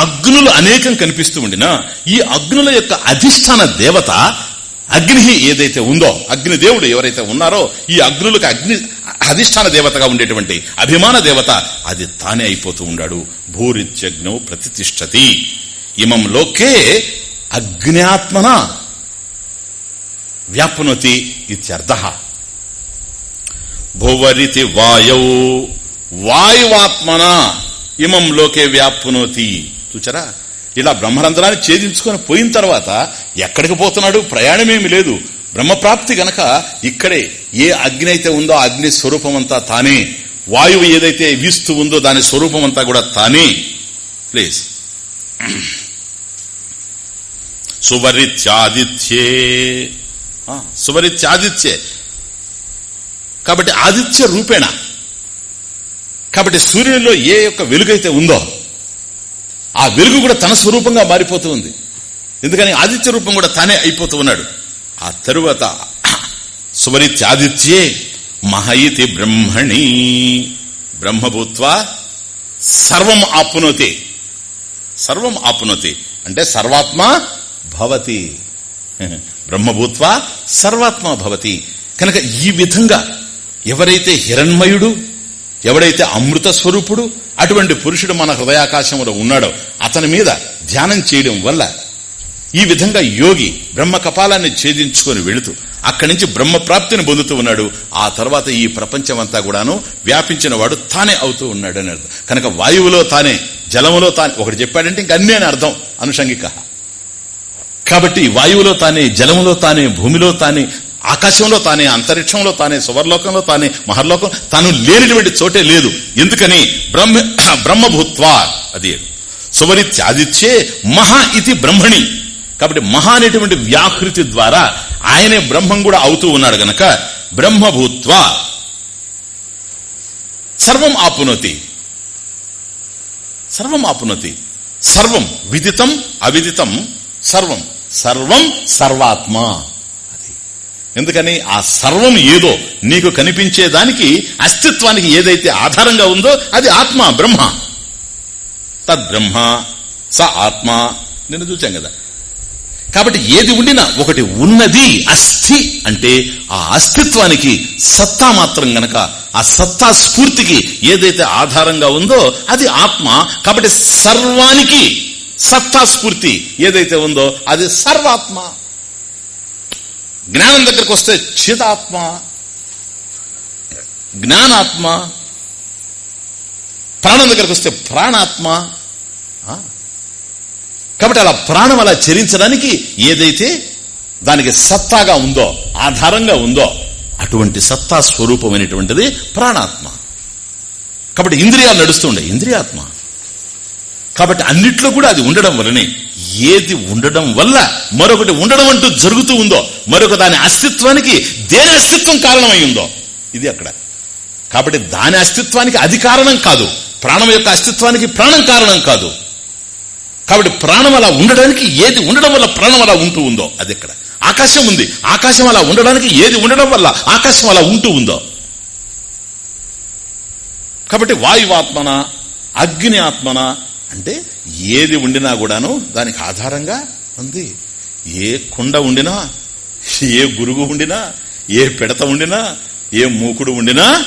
అగ్నులు అనేకం కనిపిస్తూ ఉండినా ఈ అగ్నుల యొక్క అధిష్టాన దేవత అగ్ని ఏదైతే ఉందో అగ్ని దేవుడు ఎవరైతే ఉన్నారో ఈ అగ్నులకు అగ్ని అధిష్టాన దేవతగా ఉండేటువంటి అభిమాన దేవత అది తానే అయిపోతూ ఉండాడు. భూరిత్యగ్నౌ ప్రతిష్టతి ఇమం లోకే అగ్నాత్మన వ్యాప్నోతి ఇత్యర్థ. భువరితి వాయు వాయువాత్మన ఇమం లోకే వ్యాప్నోతి చూచారా? ఇలా బ్రహ్మరంధ్రాన్ని ఛేదించుకొని పోయిన తర్వాత ఎక్కడికి పోతున్నాడు? ప్రయాణమేమి లేదు. బ్రహ్మప్రాప్తి గనక ఇక్కడే ఏ అగ్ని అయితే ఉందో అగ్ని స్వరూపం అంతా తానే. వాయువు ఏదైతే వీస్తూ ఉందో దాని స్వరూపం అంతా కూడా తానే. ప్లీజ్. సువరిత్యాదిత్యే. సువరిత్యాదిత్యే. కాబట్టి ఆదిత్య రూపేణ. కాబట్టి సూర్యునిలో ఏ యొక్క వెలుగైతే ఉందో ఆ వెలుగు కూడా తన స్వరూపంగా మారిపోతూ ఉంది. ఎందుకని? ఆదిత్య రూపం కూడా తానే అయిపోతూ ఉన్నాడు. ఆ తరువాత సువరిత్యాదిత్యే మహయితి బ్రహ్మణి. బ్రహ్మభూత్వ సర్వం ఆప్నోతి. సర్వం ఆప్నోతి. అంటే సర్వాత్మ భవతి. బ్రహ్మభూత్వ సర్వాత్మ భవతి. కనుక ఈ విధంగా ఎవరైతే హిరణ్మయుడు ఎవడైతే అమృత స్వరూపుడు అటువంటి పురుషుడు మన హృదయాకాశంలో ఉన్నాడో అతని మీద ధ్యానం చేయడం వల్ల ఈ విధంగా యోగి బ్రహ్మ కపాలాన్ని ఛేదించుకొని వెళుతూ అక్కడి నుంచి బ్రహ్మ ప్రాప్తిని పొందుతూ ఉన్నాడు. ఆ తర్వాత ఈ ప్రపంచం అంతా కూడాను వ్యాపించిన వాడు తానే అవుతూ ఉన్నాడు అని అర్థం. కనుక వాయువులో తానే జలములో తానే ఒకటి చెప్పాడంటే ఇంక అన్నీ అని అర్థం. అనుషంగిక. కాబట్టి వాయువులో తానే జలములో తానే భూమిలో తానే ఆకాశంలో తానే అంతరిక్షంలో తానే సువర్లోకంలో తానే మహర్లోకం తాను లేనిటువంటి చోటే లేదు. ఎందుకని? బ్రహ్మ బ్రహ్మభూత్వా అది. సువరిత్యాదిత్యే మహా ఇది బ్రహ్మణి. కాబట్టి మహా అనేటువంటి వ్యాహృతి ద్వారా ఆయనే బ్రహ్మం కూడా అవుతూ ఉన్నాడు గనక బ్రహ్మభూత్వ. సర్వం ఆపునోతి. సర్వం ఆపునోతి. సర్వం విదితం అవిదితం సర్వం. సర్వం సర్వాత్మ. ఎందుకని ఆ సర్వం ఏదో నీకు కనిపించేదానికి అస్తిత్వానికి ఏదైతే ఆధారంగా ఉందో అది ఆత్మ బ్రహ్మ. తద్బ్రహ్మ స ఆత్మ నేను చూచాం కదా. కాబట్టి ఏది ఉండినా ఒకటి ఉన్నది అస్థి అంటే ఆ అస్తిత్వానికి సత్తా మాత్రం గనక ఆ సత్తా స్ఫూర్తికి ఏదైతే ఆధారంగా ఉందో అది ఆత్మ. కాబట్టి సర్వానికి సత్తా స్ఫూర్తి ఏదైతే ఉందో అది సర్వాత్మ. జ్ఞానం దగ్గరకు వస్తే చిదాత్మ జ్ఞానాత్మ ప్రాణం దగ్గరకు వస్తే ప్రాణాత్మ కాబట్టి అలా ప్రాణం అలా చరించడానికి ఏదైతే దానికి సత్తాగా ఉందో ఆధారంగా ఉందో అటువంటి సత్తా స్వరూపమైనటువంటిది ప్రాణాత్మ. కాబట్టి ఇంద్రియాలు నడుస్తుండే ఇంద్రియాత్మ. కాబట్టి అన్నిట్లో కూడా అది ఉండడం వలనే ఏది ఉండడం వల్ల మరొకటి ఉండడం అంటూ జరుగుతూ ఉందో మరొక దాని అస్తిత్వానికి దేని అస్తిత్వం కారణమై ఉందో ఇది అక్కడ. కాబట్టి దాని అస్తిత్వానికి అది కారణం కాదు. ప్రాణం యొక్క అస్తిత్వానికి ప్రాణం కారణం కాదు. కాబట్టి ప్రాణం అలా ఉండడానికి ఏది ఉండడం వల్ల ప్రాణం అలా ఉంటూ ఉందో అది ఇక్కడ ఆకాశం ఉంది. ఆకాశం అలా ఉండడానికి ఏది ఉండడం వల్ల ఆకాశం అలా ఉంటూ ఉందో. కాబట్టి వాయువాత్మన అగ్ని ఆత్మన అంటే ఏది ఉండినా కూడాను దానికి ఆధారంగా ఉంది. ఏ కుండ ఉండినా ఏ గురుగు ఉండినా ఏ పిడత ఉండినా ఏ మూకుడు ఉండినా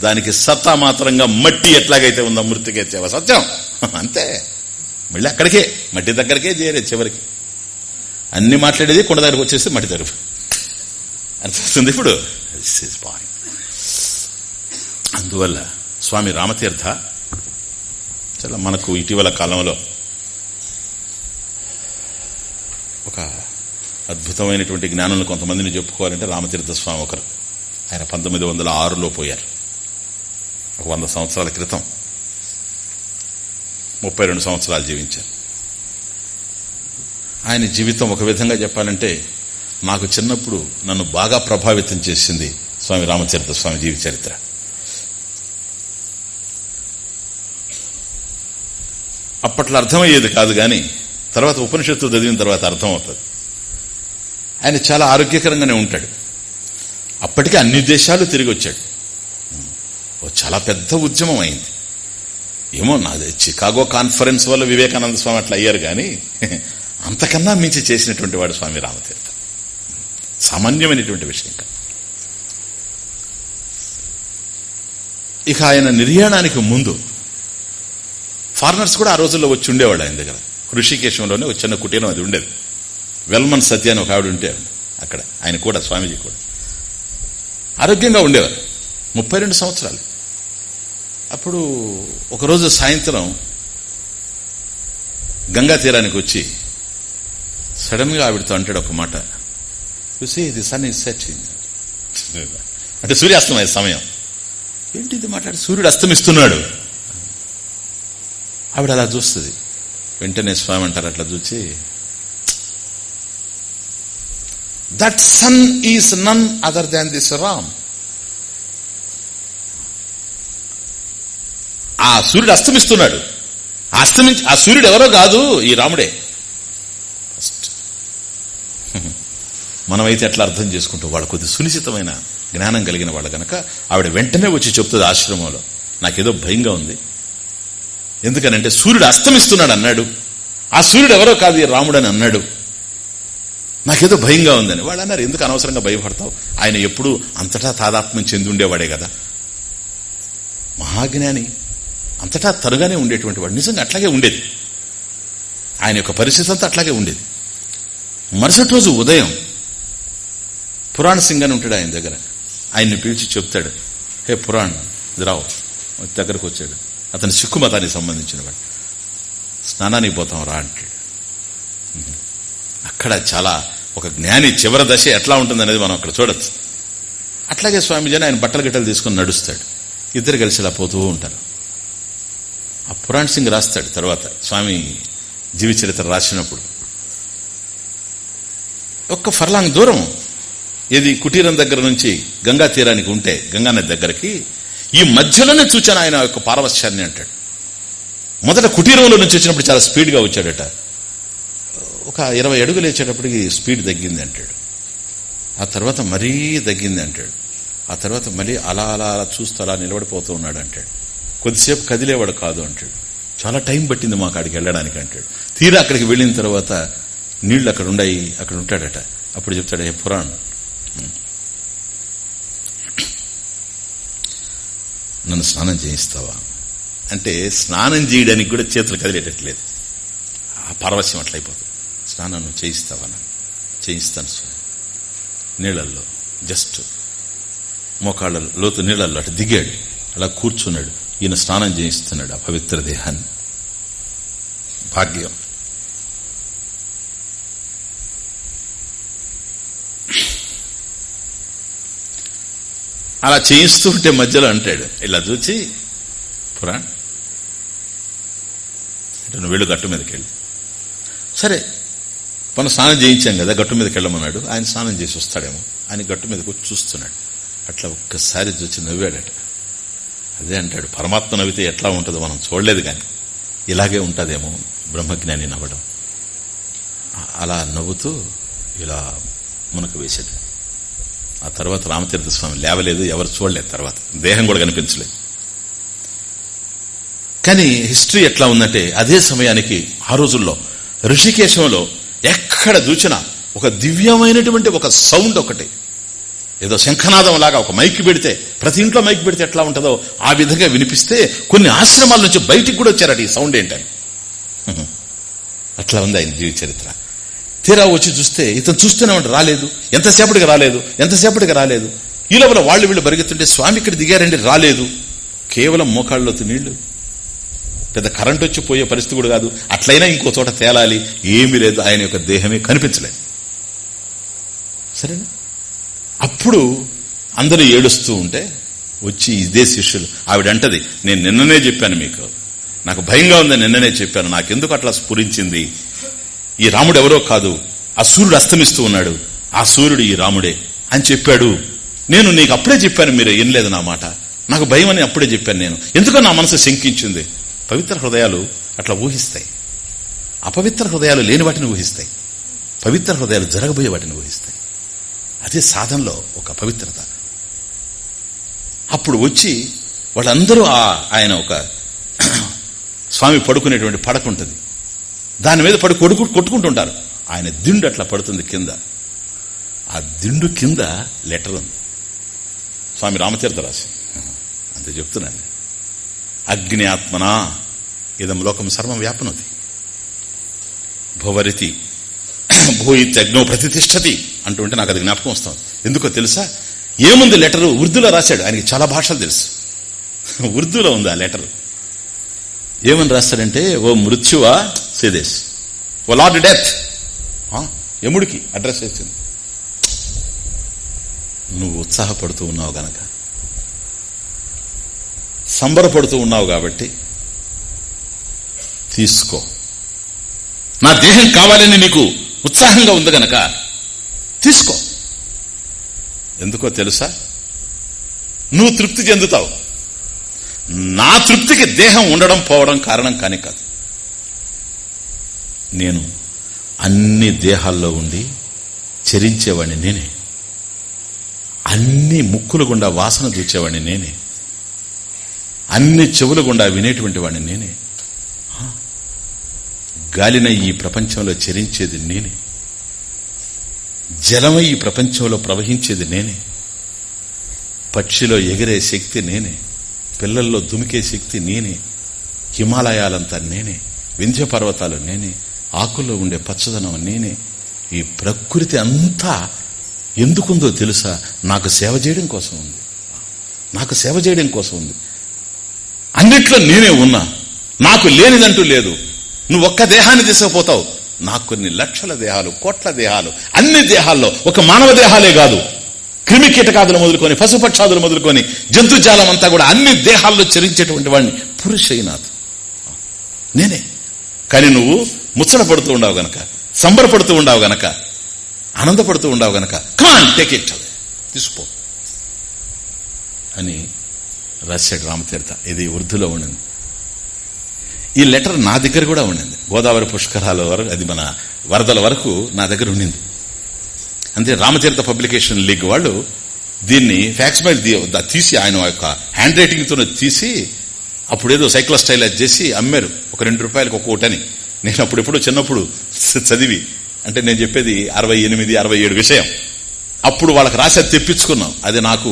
దానికి సత్తా మాత్రంగా మట్టి ఎట్లాగైతే ఉందో మృతికెచ్చేవా సత్యం. అంతే. మళ్ళీ అక్కడికే మట్టి దగ్గరికే చేరే చివరికి. అన్ని మాట్లాడేది కొండ దగ్గరకు వచ్చేస్తే మట్టి దగ్గర అనిపిస్తుంది ఇప్పుడు? అందువల్ల స్వామి రామతీర్థ చాలా మనకు ఇటీవల కాలంలో ఒక అద్భుతమైనటువంటి జ్ఞానంలో కొంతమందిని చెప్పుకోవాలంటే రామతీర్థ స్వామి ఒకరు. ఆయన పంతొమ్మిది వందల ఆరులో పోయారు. ఒక వంద సంవత్సరాల క్రితం ముప్పై రెండు సంవత్సరాలు జీవించారు. ఆయన జీవితం ఒక విధంగా చెప్పాలంటే నాకు చిన్నప్పుడు నన్ను బాగా ప్రభావితం చేసింది స్వామి రామచరిత్ర స్వామి జీవి చరిత్ర. అప్పట్లో అర్థమయ్యేది కాదు కానీ తర్వాత ఉపనిషత్తు చదివిన తర్వాత అర్థమవుతుంది. ఆయన చాలా ఆరోగ్యకరంగానే ఉంటాడు. అప్పటికే అన్ని దేశాలు తిరిగి వచ్చాడు. ఓ చాలా పెద్ద ఉద్యమం అయింది. ఏమో నాది చికాగో కాన్ఫరెన్స్ వల్ల వివేకానంద స్వామి అట్లా అయ్యారు కానీ అంతకన్నా మించి చేసినటువంటి వాడు స్వామి రామతీర్థ. సామాన్యమైనటువంటి విషయం కాదు. ఇక ఆయన నిర్యాణానికి ముందు ఫారినర్స్ కూడా ఆ రోజుల్లో వచ్చి ఉండేవాడు ఆయన దగ్గర. ఋషికేశంలోనే వచ్చిన కుటీరం అది ఉండేది. వెల్మన్ సత్య అని ఒక ఆవిడ ఉంటే అక్కడ. ఆయన కూడా స్వామీజీ కూడా. ఆరోగ్యంగా ఉండేవారు. ముప్పై రెండు సంవత్సరాలు. అప్పుడు ఒకరోజు సాయంత్రం గంగా తీరానికి వచ్చి సడన్గా ఆవిడతో అంటాడు ఒక మాట. చూసి ఇది సన్ ఇస్ సెర్చింగ్ అంటే సూర్యాస్తమయ సమయం. ఏంటి ఇది మాట్లాడి? సూర్యుడు అస్తమిస్తున్నాడు. ఆవిడ అలా చూస్తుంది. వెంటనే స్వామి అంటారు అట్లా చూచి that sun is none other than this Ram ఆ సూర్యుడు అస్తమిస్తున్నాడు. అస్తమించి ఆ సూర్యుడు ఎవరో కాదు ఈ రాముడే. ఫస్ట్ మనమైతే ఎట్లా అర్థం చేసుకుంటాం. వాళ్ళు కొద్ది సునిశ్చితమైన జ్ఞానం కలిగిన వాళ్ళు గనక ఆవిడ వెంటనే వచ్చి చెప్తుంది ఆశ్రమంలో. నాకేదో భయంగా ఉంది. ఎందుకనంటే సూర్యుడు అస్తమిస్తున్నాడు అన్నాడు. ఆ సూర్యుడు ఎవరో కాదు రాముడు అని అన్నాడు. నాకేదో భయంగా ఉందని. వాళ్ళు అన్నారు ఎందుకు అనవసరంగా భయపడతావు? ఆయన ఎప్పుడు అంతటా తాదాత్మ్యం చెంది ఉండేవాడే కదా. మహాజ్ఞాని అంతటా తరుగానే ఉండేటువంటి వాడు. నిజంగా అట్లాగే ఉండేది. ఆయన యొక్క పరిస్థితి అంతా అట్లాగే ఉండేది. మరుసటి రోజు ఉదయం పురాణ సింగ్ అని ఉంటాడు ఆయన దగ్గర. ఆయన్ని పిలిచి చెప్తాడు హే పురాణ్ రావు దగ్గరకు వచ్చాడు అతని సిక్కు మతానికి సంబంధించిన వాడు. స్నానానికి పోతాం రా అంటాడు. అక్కడ చాలా ఒక జ్ఞాని చివరి దశ ఎట్లా ఉంటుందనేది మనం అక్కడ చూడొచ్చు. అట్లాగే స్వామీజీ ఆయన బట్టలు గిట్టలు తీసుకుని నడుస్తాడు. ఇద్దరు కలిసి ఇలా పోతూ ఉంటారు. ఆ పురాణ్ సింగ్ రాస్తాడు తర్వాత స్వామి జీవి చరిత్ర రాసినప్పుడు. ఒక్క ఫర్లాంగ్ దూరం ఏది కుటీరం దగ్గర నుంచి గంగా తీరానికి ఉంటే గంగానది దగ్గరికి ఈ మధ్యలోనే చూచాను ఆయన యొక్క పారవశ్యాన్ని అంటాడు. మొదట కుటీరంలో నుంచి వచ్చినప్పుడు చాలా స్పీడ్గా వచ్చాడట. ఒక ఇరవై అడుగులు వేసేటప్పటికి స్పీడ్ తగ్గింది అంటాడు. ఆ తర్వాత మరీ తగ్గింది అంటాడు. ఆ తర్వాత మళ్ళీ అలా అలా అలా చూస్తూ అలా నిలబడిపోతూ ఉన్నాడు అంటాడు. కొద్దిసేపు కదిలేవాడు కాదు అంటాడు. చాలా టైం పట్టింది మాకు అక్కడికి వెళ్ళడానికి అంటాడు. తీరా అక్కడికి వెళ్ళిన తర్వాత నీళ్ళు అక్కడ ఉండాయి అక్కడ ఉంటాడట. అప్పుడు చెప్తాడు ఏ పురాణ్? నన్ను స్నానం చేయిస్తావా? అంటే స్నానం చేయడానికి కూడా చేతులు కదిలేటట్లేదు. ఆ పరవశ్యం అట్లయిపోతుంది స్నానం నువ్వు చేయిస్తావా నన్ను? చేయిస్తాను స్వామి. నీళ్ళల్లో జస్ట్ మోకాళ్ళ లోతు నీళ్ళల్లో అటు దిగాడు. అలా కూర్చున్నాడు. ఈయన స్నానం చేయిస్తున్నాడు ఆ పవిత్ర దేహాన్ని. భాగ్యం. అలా చేయిస్తూ ఉంటే మధ్యలో అంటాడు ఇలా చూచి పురాణ్ అంటే నువ్వు వెళ్ళు గట్టు మీదకి వెళ్ళి. సరే మనం స్నానం చేయించాం కదా గట్టు మీదకి వెళ్ళమన్నాడు. ఆయన స్నానం చేసి వస్తాడేమో. ఆయన గట్టు మీదకి వచ్చి చూస్తున్నాడు. అట్లా ఒక్కసారి చూచి నవ్వాడట. అదే అంటాడు పరమాత్మ నవ్వితే ఎట్లా ఉంటుందో మనం చూడలేదు కానీ ఇలాగే ఉంటుందేమో బ్రహ్మజ్ఞాని నవ్వడం. అలా నవ్వుతూ ఇలా మునక వేసేది ఆ తర్వాత రామతీర్థ స్వామి లేవలేదు ఎవరు చూడలేదు తర్వాత. దేహం కూడా కనిపించలేదు. కానీ హిస్టరీ ఎట్లా ఉందంటే అదే సమయానికి ఆ రోజుల్లో ఋషికేశంలో ఎక్కడ చూచినా ఒక దివ్యమైనటువంటి ఒక సౌండ్ ఒకటి. ఏదో శంఖనాదం లాగా ఒక మైక్ పెడితే ప్రతి ఇంట్లో మైక్ పెడితే ఎట్లా ఉంటుందో ఆ విధంగా వినిపిస్తే కొన్ని ఆశ్రమాల నుంచి బయటికి కూడా వచ్చారట ఈ సౌండ్ ఏంటని. అట్లా ఉంది ఆయన జీవి చరిత్ర. తీరా వచ్చి చూస్తే ఇతను చూస్తూనే ఉంటే రాలేదు. ఎంతసేపటికి రాలేదు? ఎంతసేపటికి రాలేదు? ఈ లోపల వాళ్ళు వీళ్ళు పరిగెత్తుంటే స్వామి ఇక్కడ దిగారండి రాలేదు. కేవలం మోకాళ్ళలోతు నీళ్ళు. పెద్ద కరెంట్ వచ్చి పోయే పరిస్థితి కూడా కాదు. అట్లయినా ఇంకో చోట తేలాలి. ఏమీ లేదు ఆయన యొక్క దేహమే కనిపించలేదు సరేనా? అప్పుడు అందరూ ఏడుస్తూ ఉంటే వచ్చి ఇదే శిష్యులు ఆవిడంటది నేను నిన్ననే చెప్పాను మీకు. నాకు భయంగా ఉందని నిన్ననే చెప్పాను. నాకెందుకు అట్లా స్ఫురించింది? ఈ రాముడు ఎవరో కాదు. ఆ సూర్యుడు అస్తమిస్తూ ఉన్నాడు. ఆ సూర్యుడు ఈ రాముడే అని చెప్పాడు. నేను నీకు అప్పుడే చెప్పాను మీరు ఏం లేదు నా మాట. నాకు భయం అని అప్పుడే చెప్పాను నేను. ఎందుకో నా మనసు శంకించింది. పవిత్ర హృదయాలు అట్లా ఊహిస్తాయి. అపవిత్ర హృదయాలు లేని వాటిని ఊహిస్తాయి. పవిత్ర హృదయాలు జరగబోయే వాటిని ఊహిస్తాయి. అదే సాధనలో ఒక పవిత్రత. అప్పుడు వచ్చి వాళ్ళందరూ ఆయన ఒక స్వామి పడుకునేటువంటి పడక ఉంటుంది దాని మీద పడి కొడుకు కొట్టుకుంటుంటారు. ఆయన దిండు అట్లా పడుతుంది కింద. ఆ దిండు కింద లెటర్ ఉంది. స్వామి రామతీర్థ రాసి. అంతే చెప్తున్నాను అగ్ని ఆత్మనా? ఇదం లోకం సర్వం వ్యాపనది భువరితి భూయిత్యగ్నో ప్రతిష్టతి అంటుంటే నాకు అది జ్ఞాపకం వస్తుంది. ఎందుకో తెలుసా? ఏముంది లెటరు? ఉర్దూలో రాశాడు. ఆయనకి చాలా భాషలు తెలుసు. ఉర్దూలో ఉంది ఆ లెటర్. ఏమని రాస్తాడంటే ఓ మృత్యువా? సేదేశ్ ఓ లార్డ్ డెత్ యముడికి అడ్రస్ చేసింది. నువ్వు ఉత్సాహపడుతూ ఉన్నావు గనక. సంబరపడుతూ ఉన్నావు కాబట్టి తీసుకో. నా దేహం కావాలని నీకు ఉత్సాహంగా ఉంది గనక తీసుకో. ఎందుకో తెలుసా? నువ్వు తృప్తి చెందుతావు. నా తృప్తికి దేహం ఉండడం పోవడం కారణం కానీ కాదు. నేను అన్ని దేహాల్లో ఉండి చరించేవాడిని నేనే. అన్ని ముక్కుల గుండా వాసన దూచేవాడిని నేనే. అన్ని చెవుల గుండా వినేటువంటి వాడిని నేనే. గాలిన ఈ ప్రపంచంలో చరించేది నేనే. జలమై ఈ ప్రపంచంలో ప్రవహించేది నేనే. పక్షిలో ఎగిరే శక్తి నేనే. పిల్లల్లో దుమికే శక్తి నేనే. హిమాలయాలంతా నేనే. వింధ్య పర్వతాలు నేనే. ఆకుల్లో ఉండే పచ్చదనం నేనే. ఈ ప్రకృతి అంతా ఎందుకుందో తెలుసా? నాకు సేవ చేయడం కోసం ఉంది. నాకు సేవ చేయడం కోసం ఉంది. అన్నిట్లో నేనే ఉన్నా. నాకు లేనిదంటూ లేదు. నువ్వు ఒక్క దేహాన్ని తీసుకుపోతావు. నాకు కొన్ని లక్షల దేహాలు కోట్ల దేహాలు అన్ని దేహాల్లో ఒక మానవ దేహాలే కాదు. క్రిమి కీటకాదులు మొదలుకొని పశుపక్షాదులు మొదలుకొని జంతుజాలం అంతా కూడా అన్ని దేహాల్లో చరించేటువంటి వాడిని పురుషైనాథ్ నేనే. కానీ నువ్వు ముచ్చట పడుతూ ఉండవు గనక. సంబరపడుతూ ఉండవు గనక. ఆనందపడుతూ ఉండవు గనక. కమాన్ టేక్ ఇట్ తీసుకో. అని రాశాడు రామతీర్థ. ఇది ఉర్దూలో ఉండింది. ఈ లెటర్ నా దగ్గర కూడా ఉండింది. గోదావరి పుష్కరాల వరకు అది మన వరదల వరకు నా దగ్గర ఉండింది. అంతే రామతీర్థ పబ్లికేషన్ లీగ్ వాళ్ళు దీన్ని ఫ్యాక్స్ మైల్ తీసి ఆయన యొక్క హ్యాండ్ రైటింగ్తో తీసి అప్పుడేదో సైక్లో స్టైల్ చేసి అమ్మారు. ఒక రెండు రూపాయలకు ఒక నేను అప్పుడెప్పుడు చిన్నప్పుడు చదివి అంటే నేను చెప్పేది అరవై ఎనిమిది అరవై ఏడు విషయం. అప్పుడు వాళ్ళకి రాసి అది తెప్పించుకున్నాం. అది నాకు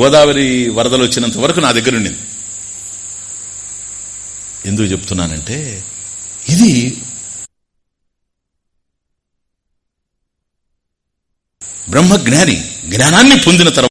గోదావరి వరదలు వచ్చినంత వరకు నా దగ్గర ఉండింది. ఎందుకు చెప్తున్నానంటే ఇది బ్రహ్మజ్ఞాని జ్ఞానాన్ని పొందిన తర్వాత